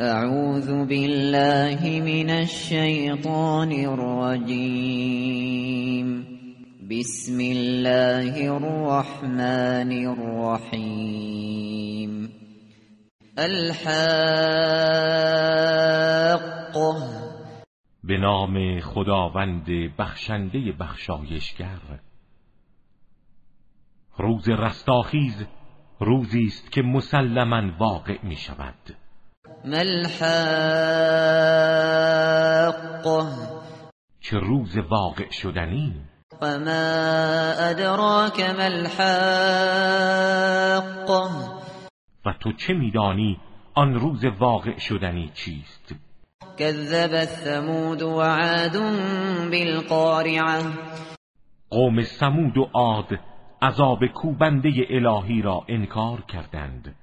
اعوذ بالله من الشیطان الرجیم بسم الله الرحمن الرحیم الحق به نام خداوند بخشنده بخشایشگر. روز رستاخیز روزی است که مسلما واقع می شود ملحق چه روز واقع شدنی؟ و ما ادراک ملحق و تو چه میدانی آن روز واقع شدنی چیست؟ كذب ثمود وعاد بالقارعه. قوم سمود و عاد عذاب کوبنده الهی را انکار کردند.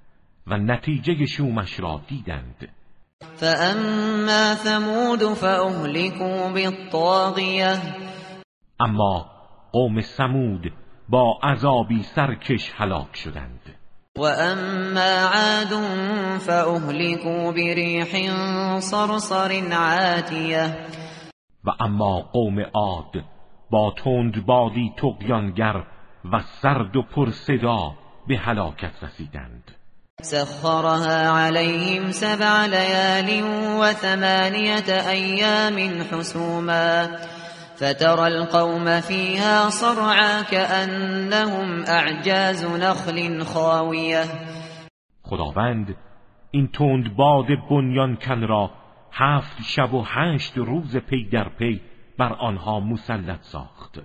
و نتیجه شومش را دیدند. فاما ثمود فاهلكوا بالطاغیه اما قوم سمود با عذابی سرکش هلاک شدند. و اما عاد فاهلكوا بريح صرصر عاتیه و اما قوم عاد با تند بادی تقیانگر و سرد و پرصدا به هلاکت رسیدند. سخرها عليهم سبع ليال وثمانية أيام حسوما فترى القوم فيها صرعا كأنهم أعجاز نخل خاوية. خداوند این تند باد بنیان کن را هفت شب و هشت روز پی در پی بر آنها مسلط ساخت.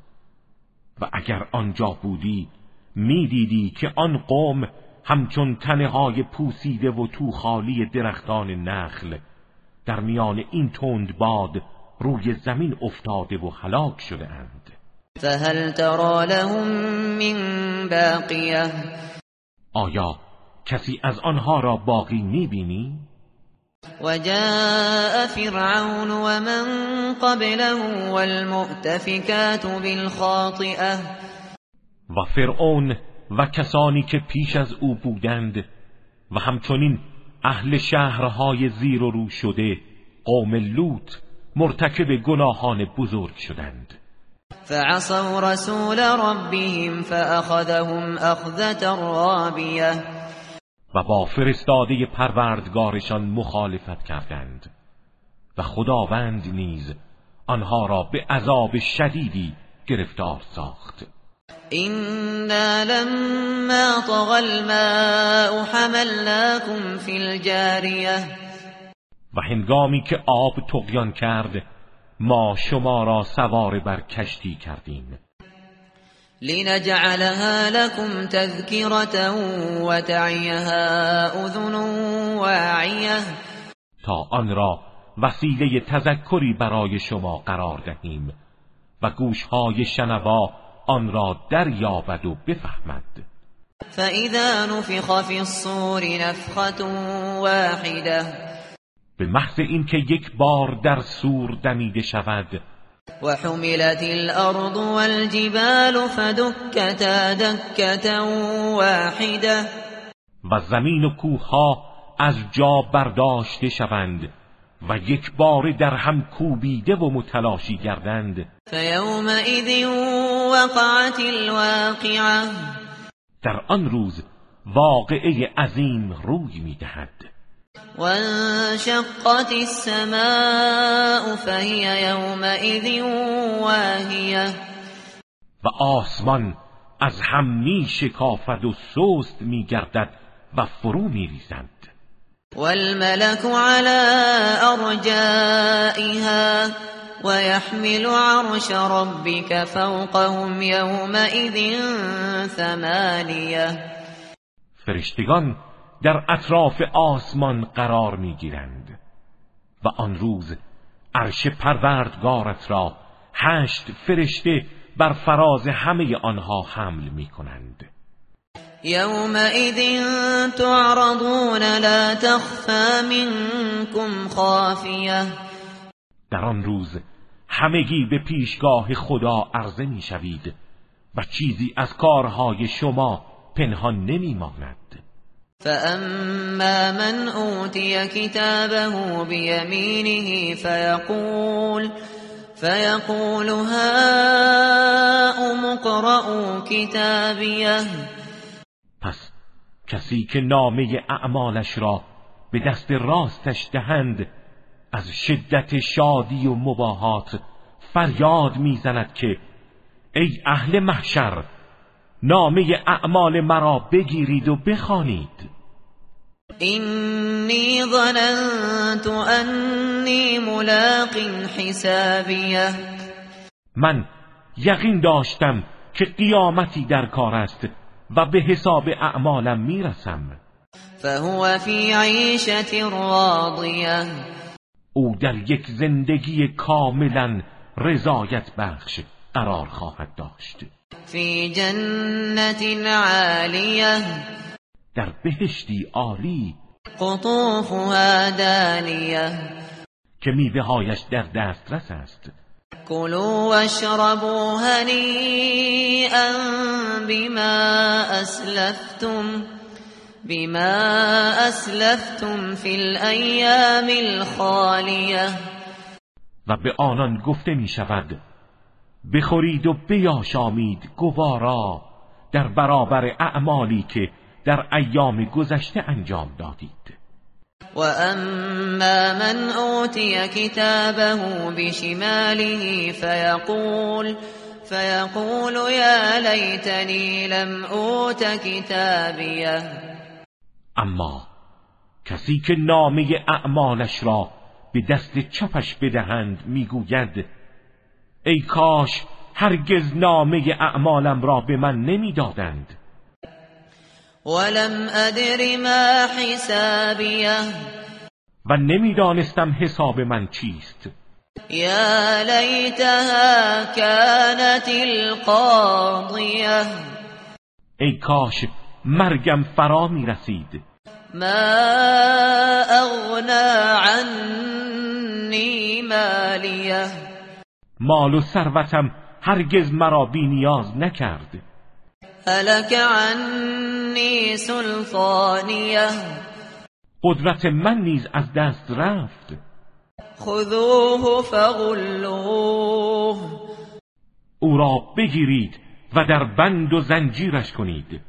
و اگر آنجا بودی می‌دیدی که آن قوم همچون تنه های پوسیده و تو خالی درختان نخل در میان این تند باد روی زمین افتاده و هلاک شده اند. فهل ترى لهم من باقية؟ آیا کسی از آنها را باقی می‌بینی؟ وجاء فرعون ومن قبله والمؤتفكات بالخاطئه. و فرعون و کسانی که پیش از او بودند و همچنین اهل شهرهای زیر و رو شده قوم لوط مرتکب گناهان بزرگ شدند. فعصوا رسول ربهم فأخذهم أخذة رابية. و با فرستاده پروردگارشان مخالفت کردند. و خداوند نیز آنها را به عذاب شدیدی گرفتار ساخت. إنا لما طغى الماء حملناكم في الجارية و هنگامی که آب تقیان کرد ما شما را سوار بر کشتی کردیم. لنجعلها لكم تذكرة وتعيها أذن واعية تا آن را وسیله تذکری برای شما قرار دهیم و گوشهای شنوا آن را دریابد و بفهمد. فإذا نفخ في الصور نفخة واحدة به محض اینکه یک بار در سور دمیده شود وحملت الأرض والجبال فدكتا دكة واحدة و زمین و کوهها از جا برداشته شوند. و یک بار در هم کوبیده و متلاشی گردند. وقعت در آن روز واقعه عظیم روی می‌دهد. وانشقت السماء فهي يومئذ واهية و آسمان از هم می شکافد و سست می گردد و فرو می ریزند والملك على أرجائها ويحمل عرش ربك فوقهم يومئذ ثمانية. فرشتگان در اطراف آسمان قرار می گیرند و آن روز عرش پروردگارت را هشت فرشته بر فراز همه آنها حمل می کنند يومئذ تعرضون لا تخفى منكم خافية. در آن روز همگی به پیشگاه خدا عرضه می شوید و چیزی از کارهای شما پنهان نمی ماند. فأما من أوتي كتابه بيمينه فيقول فيقول هاؤم اقرءوا كتابيه. پس کسی که نامه اعمالش را به دست راستش دهند از شدت شادی و مباهات فریاد می‌زند که ای اهل محشر نامه اعمال مرا بگیرید و بخوانید. اینی ظننت انی ملاق حسابیه. من یقین داشتم که قیامتی در کار است. و به حساب اعمالم می‌رسم. فهو فی عیشت راضیه او در یک زندگی کاملا رضایت بخش قرار خواهد داشت. فی جنت عالیه در بهشتی عالی. قطوفها دانیه که میوه هایش در دسترس است. کلوا واشربوا هنیئا بما اسلفتم بما اسلفتم فی الایام الخالیه و به آنان گفته می شود بخورید و بیاشامید گوارا در برابر اعمالی که در ایام گذشته انجام دادید. و اما من اوتی کتابه بشماله فیقول فیقول یا لیتنی لم اوت کتابیه اما کسی که نامه اعمالش را به دست چپش بدهند می‌گوید ای کاش هرگز نامه اعمالم را به من نمی‌دادند. ولم ادر ما حسابیه و نمی‌دانستم حساب من چیست. یا لیتها كانت القاضیه. ای کاش مرگم فرا می رسید ما اغنا عنی مالیه. مال و ثروتم هرگز مرا بی نیاز نکرد. هلك عنی سلطانیه قدرت من نیز از دست رفت. خذوه فغلوه. او را بگیرید و در بند و زنجیرش کنید.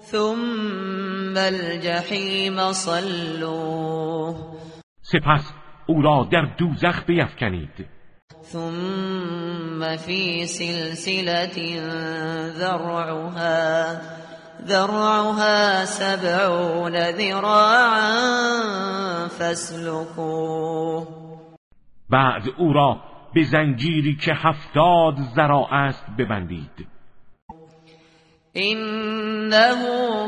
ثم الجحیم صلوه. سپس او را در دوزخ بیفکنید. ثم في سلسلة ذرعها ذرعها سبعون ذراعا فاسلكوه. بعد او را به زنجیری که هفتاد ذراع است ببندید. انه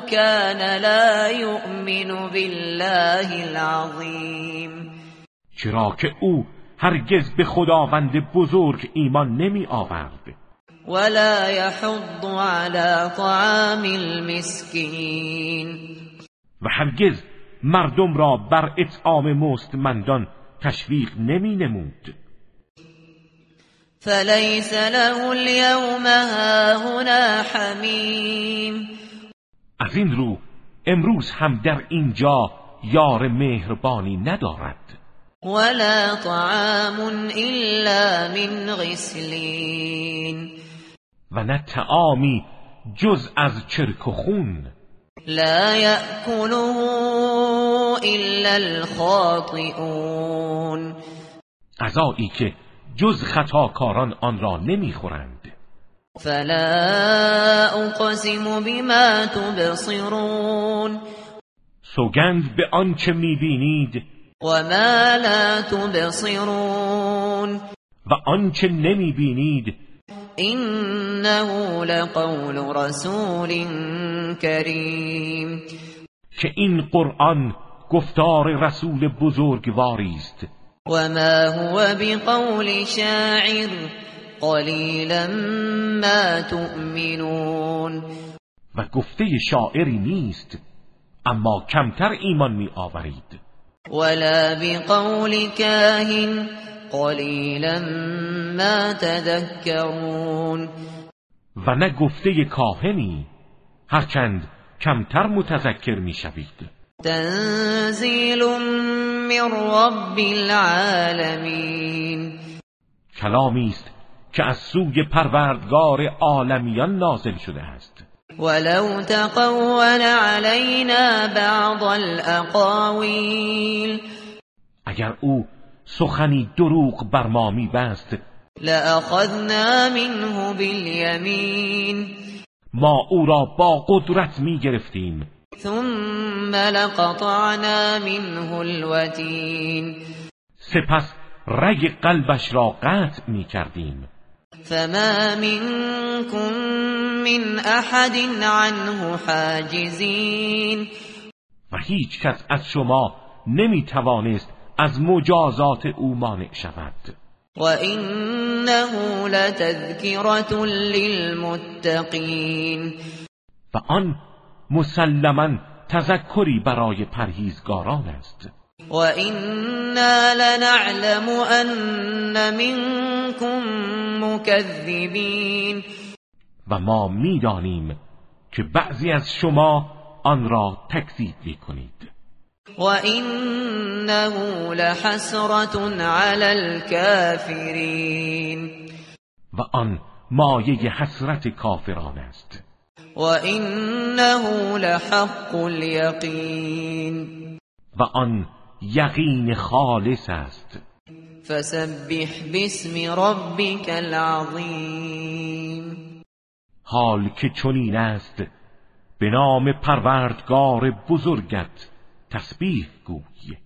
كان لا يؤمن بالله العظیم. چرا که او هرگز به خداوند بزرگ ایمان نمی آورد. ولا يحض على طعام المسكين. و هرگز مردم را بر اطعام مستمندان تشویق نمی نمود. فليس له اليوم هاهنا حمیم از این رو امروز هم در اینجا یار مهربانی ندارد. ولا طعام الا من غسلین و نه تعامی جز از چرک و خون. لا يأكله الا الخاطئون. غذایی که جز خطاکاران آن را نمی‌خورند. فلا اقسم بما تبصرون. سوگند به آنچه می‌بینید وما لا تبصرون و آنچه نمی‌بینید انه لقول رسول کریم که این قرآن گفتار رسول بزرگواری است. وما هو بقول شاعر قلیلا ما تؤمنون و گفته شاعری نیست اما کمتر ایمان می آورید ولا بقول كاهن قلیلا ما تذكرون. و نه گفته کاهنی هرچند کمتر متذکر می‌شوید. تنزیل من رب العالمین. کلامی است که از سوی پروردگار عالمیان نازل شده است. ولو تقول علينا بعض الاقاویل اگر او سخنی دروغ بر ما میبست لأخذنا منه بالیمین ما او را با قدرت می گرفتیم ثم لقطعنا منه الوتین سپس رگ قلبش را قطع می کردیم فما منكم من احد عنه حاجزین و هیچ کس از شما نمی توانست از مجازات او مانع شود. و انه لتذکرة للمتقین و آن مسلما تذکری برای پرهیزگاران است. و اینا لنعلم ان منکم مکذبین و ما می‌دانیم که بعضی از شما آن را تکذیب می‌کنید. و انه لحسرة علی الكافرین و آن مایه حسرت کافران است. و انه لحق الیقین و آن یقین خالص است. فسبح باسم ربك العظیم. حال که چنین است به نام پروردگار بزرگت تسبیح گوی.